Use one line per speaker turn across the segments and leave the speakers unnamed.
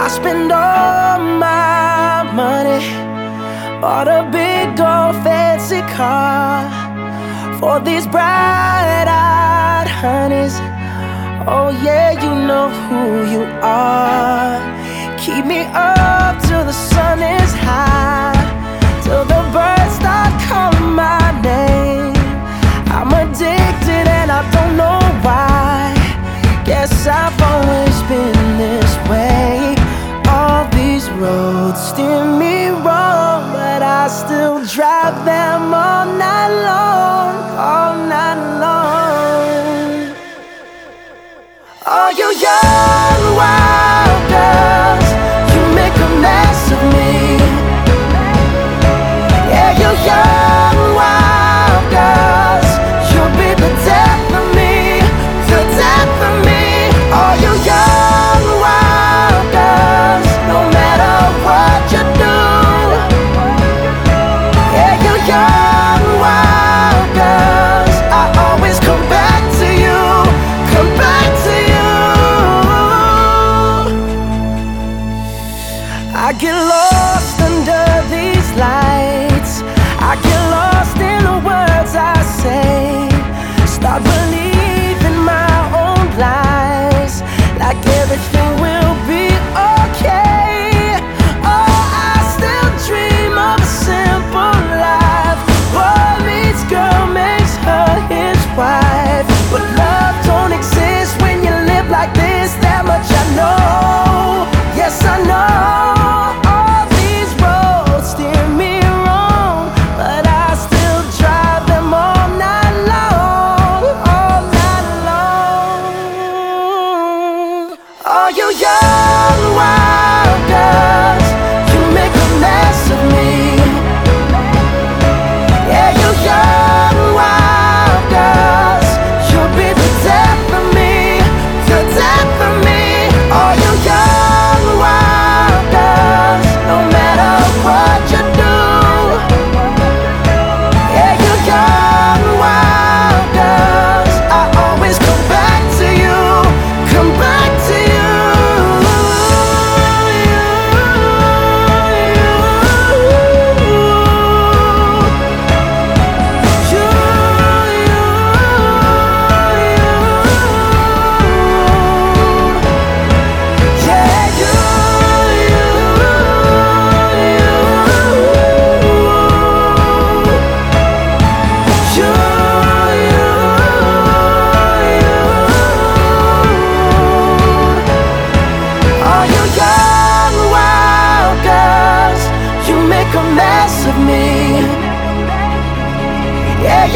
I spend all my money on a big old fancy car for these bright eyed honeys. Oh, yeah, you know who you are.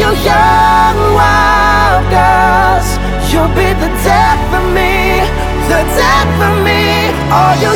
your young wild girls You'll be the death for me, the death for me. All you